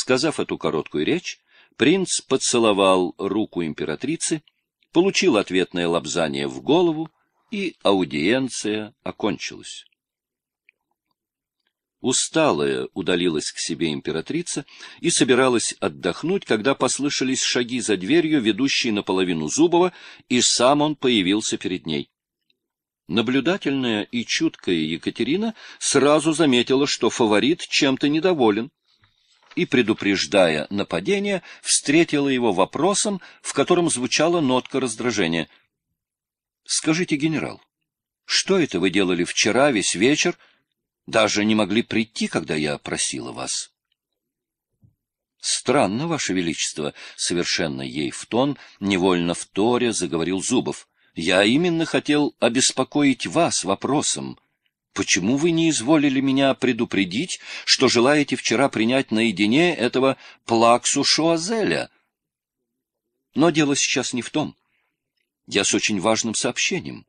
Сказав эту короткую речь, принц поцеловал руку императрицы, получил ответное лобзание в голову, и аудиенция окончилась. Усталая удалилась к себе императрица и собиралась отдохнуть, когда послышались шаги за дверью, ведущие наполовину Зубова, и сам он появился перед ней. Наблюдательная и чуткая Екатерина сразу заметила, что фаворит чем-то недоволен, и, предупреждая нападение, встретила его вопросом, в котором звучала нотка раздражения. — Скажите, генерал, что это вы делали вчера весь вечер, — даже не могли прийти, когда я просила вас. Странно, Ваше Величество, совершенно ей в тон, невольно в торе заговорил Зубов. Я именно хотел обеспокоить вас вопросом. Почему вы не изволили меня предупредить, что желаете вчера принять наедине этого плаксу Шуазеля? Но дело сейчас не в том. Я с очень важным сообщением.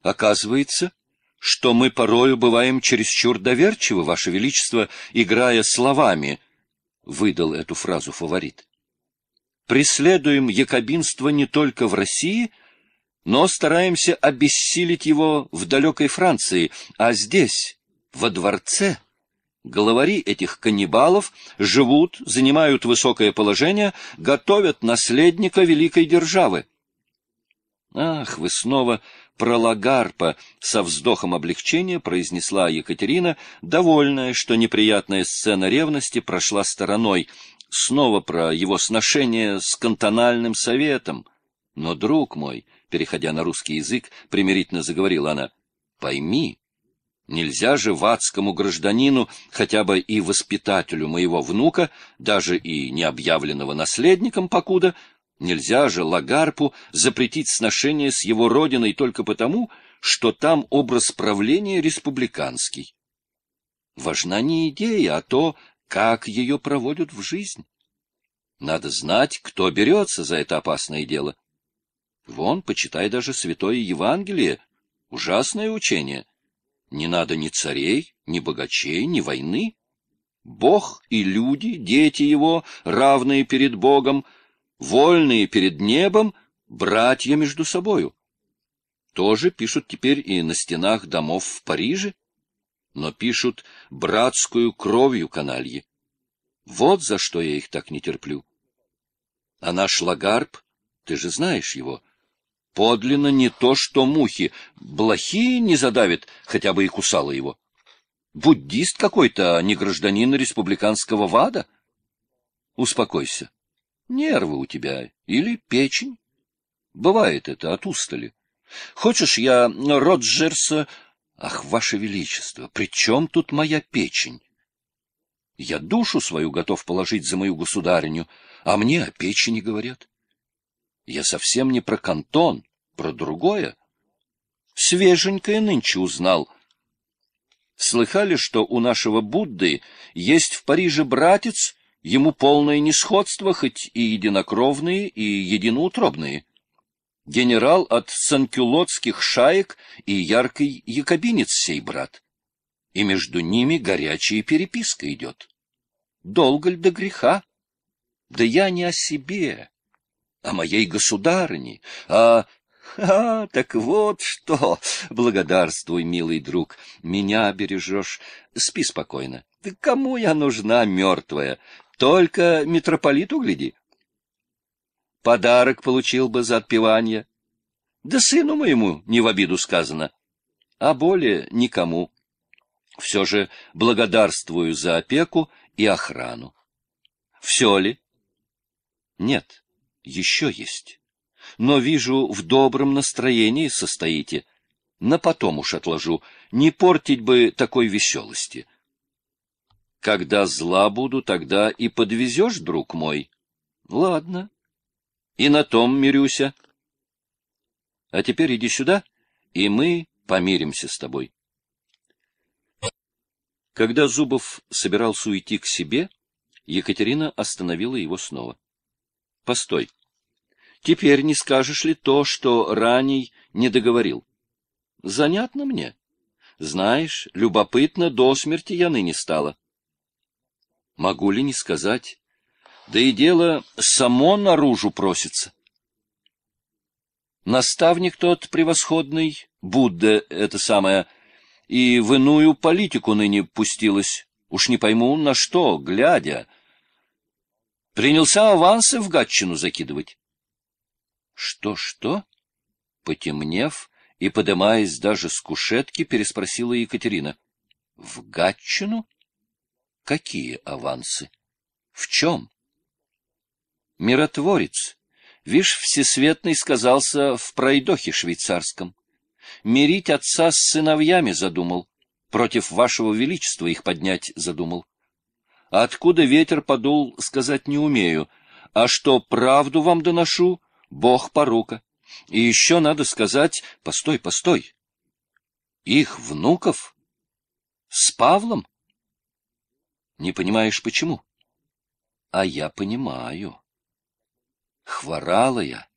Оказывается, что мы порою бываем чересчур доверчивы, Ваше Величество, играя словами, — выдал эту фразу фаворит. Преследуем якобинство не только в России, но стараемся обессилить его в далекой Франции, а здесь, во дворце, главари этих каннибалов живут, занимают высокое положение, готовят наследника великой державы. Ах, вы снова про Лагарпа со вздохом облегчения произнесла Екатерина, довольная, что неприятная сцена ревности прошла стороной, снова про его сношение с кантональным советом. Но, друг мой, переходя на русский язык, примирительно заговорила она, пойми, Нельзя же ватскому гражданину, хотя бы и воспитателю моего внука, даже и необъявленного наследником покуда, Нельзя же Лагарпу запретить сношение с его родиной только потому, что там образ правления республиканский. Важна не идея, а то, как ее проводят в жизнь. Надо знать, кто берется за это опасное дело. Вон, почитай даже Святое Евангелие, ужасное учение. Не надо ни царей, ни богачей, ни войны. Бог и люди, дети его, равные перед Богом, — вольные перед небом, братья между собою. Тоже пишут теперь и на стенах домов в Париже, но пишут братскую кровью канальи. Вот за что я их так не терплю. А наш Лагарб, ты же знаешь его, подлинно не то, что мухи, блохи не задавит, хотя бы и кусала его. Буддист какой-то, а не гражданин республиканского ВАДА? Успокойся. Нервы у тебя или печень. Бывает это от устали. Хочешь, я Роджерса... Ах, ваше величество, при чем тут моя печень? Я душу свою готов положить за мою государыню, а мне о печени говорят. Я совсем не про кантон, про другое. Свеженькое нынче узнал. Слыхали, что у нашего Будды есть в Париже братец, Ему полное несходство, хоть и единокровные, и единоутробные. Генерал от санкюлотских шаек и яркий якобинец сей брат. И между ними горячая переписка идет. Долго ли до греха? Да я не о себе, о моей государыне, а... А, так вот что! Благодарствуй, милый друг, меня бережешь. Спи спокойно. Да кому я нужна мертвая? Только митрополиту гляди. Подарок получил бы за отпевание. Да сыну моему не в обиду сказано, а более никому. Все же благодарствую за опеку и охрану. Все ли? Нет, еще есть. Но вижу, в добром настроении состоите. На потом уж отложу, не портить бы такой веселости. Когда зла буду, тогда и подвезешь, друг мой. Ладно. И на том мирюся. А теперь иди сюда, и мы помиримся с тобой. Когда Зубов собирался уйти к себе, Екатерина остановила его снова. — Постой. Теперь не скажешь ли то, что раней не договорил? — Занятно мне. Знаешь, любопытно до смерти я ныне стала. Могу ли не сказать? Да и дело само наружу просится. Наставник тот превосходный, Будда это самое, и в иную политику ныне пустилась. Уж не пойму, на что, глядя. Принялся авансы в Гатчину закидывать. Что-что? Потемнев и подымаясь даже с кушетки, переспросила Екатерина. В Гатчину? Какие авансы? В чем? Миротворец. Вишь, Всесветный сказался в пройдохе швейцарском. Мирить отца с сыновьями задумал, против вашего величества их поднять задумал. Откуда ветер подул, сказать не умею, а что правду вам доношу, Бог порука. И еще надо сказать, постой, постой, их внуков с Павлом? Не понимаешь, почему? А я понимаю. Хворала я.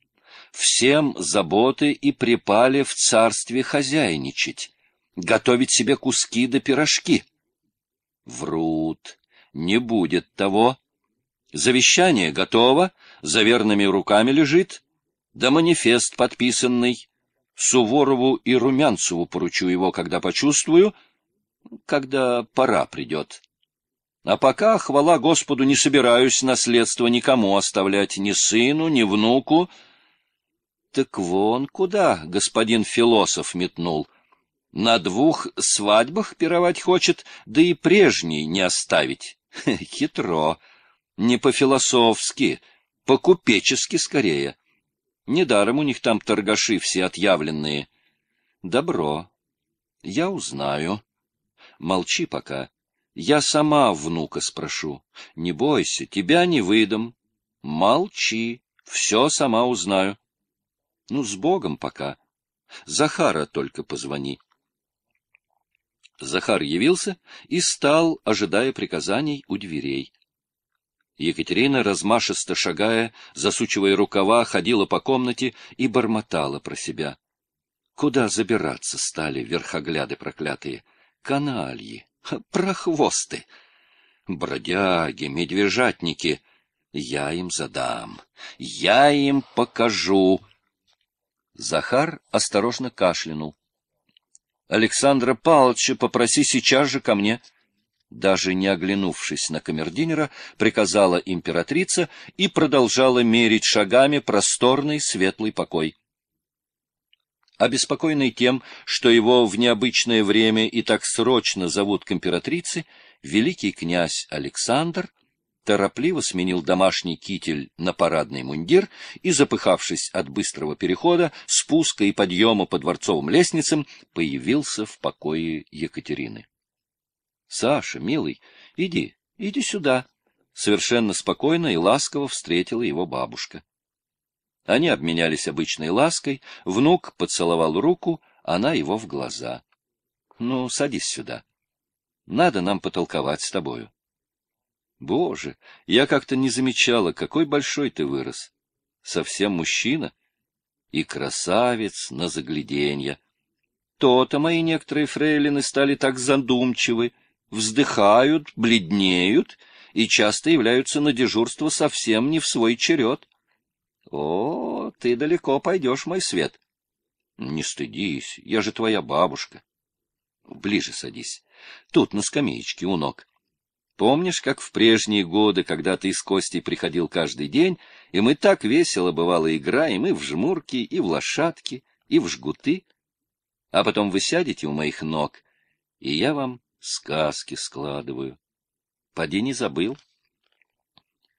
Всем заботы и припали в царстве хозяйничать, готовить себе куски да пирожки. Врут. Не будет того. Завещание готово, за верными руками лежит, да манифест подписанный. Суворову и Румянцеву поручу его, когда почувствую, когда пора придет. А пока, хвала Господу, не собираюсь наследство никому оставлять, ни сыну, ни внуку. Так вон куда господин философ метнул. На двух свадьбах пировать хочет, да и прежней не оставить. Хитро. Не по-философски, по-купечески скорее. Недаром у них там торгаши все отъявленные. Добро. Я узнаю. Молчи пока. Я сама внука спрошу. Не бойся, тебя не выдам. Молчи, все сама узнаю. Ну, с Богом пока. Захара только позвони. Захар явился и стал, ожидая приказаний у дверей. Екатерина, размашисто шагая, засучивая рукава, ходила по комнате и бормотала про себя. Куда забираться стали верхогляды проклятые? Канальи! прохвосты, бродяги, медвежатники. Я им задам, я им покажу. Захар осторожно кашлянул. Александра Павловича попроси сейчас же ко мне. Даже не оглянувшись на камердинера, приказала императрица и продолжала мерить шагами просторный светлый покой. Обеспокоенный тем, что его в необычное время и так срочно зовут к императрице, великий князь Александр торопливо сменил домашний китель на парадный мундир и, запыхавшись от быстрого перехода, спуска и подъема по дворцовым лестницам, появился в покое Екатерины. — Саша, милый, иди, иди сюда! — совершенно спокойно и ласково встретила его бабушка. Они обменялись обычной лаской, внук поцеловал руку, она его в глаза. — Ну, садись сюда. Надо нам потолковать с тобою. Боже, я как-то не замечала, какой большой ты вырос. Совсем мужчина. И красавец на загляденье. То-то мои некоторые фрейлины стали так задумчивы, вздыхают, бледнеют и часто являются на дежурство совсем не в свой черед. О, ты далеко пойдешь, мой свет. Не стыдись, я же твоя бабушка. Ближе садись. Тут, на скамеечке у ног. Помнишь, как в прежние годы, когда ты с Костей приходил каждый день, и мы так весело, бывало, играем и в жмурки, и в лошадки, и в жгуты? А потом вы сядете у моих ног, и я вам сказки складываю. Поди не забыл.